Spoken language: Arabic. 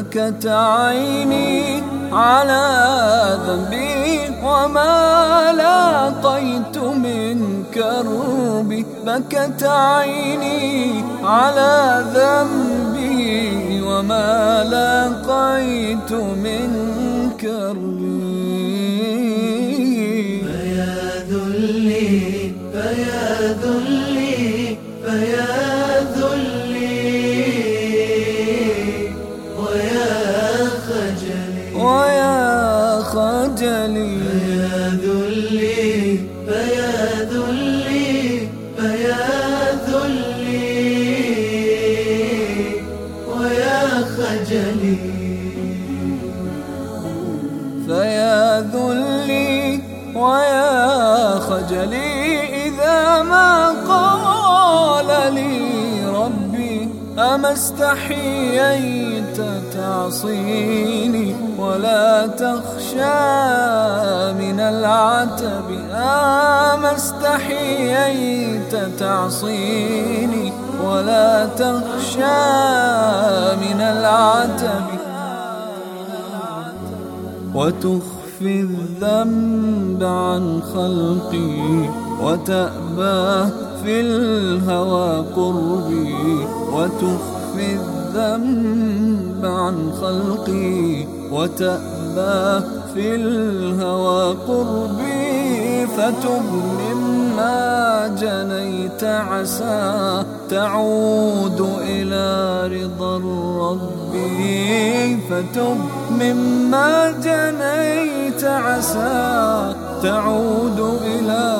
بكت عيني على ذنبي وما لاقيت من كربي بكت عيني على ذنبي وما لاقيت من كربي فيا ذلي فيا ذلي فيا ذلي فيا ذلي. ويا خجلي. فيا ذلي ويا خجلي. إذا ما قال لي أما استحييت تعصيني ولا تخشى من العتب أما استحييت تعصيني ولا تخشى من العتب وتخفي الذنب عن خلقي وتأبى في الهوى قربي وتخفي الذنب عن خلقي وتأبى في الهوى قربي فتب مما جنيت عسى تعود إلى رضا الرب فتب مما جنيت عسى تعود إلى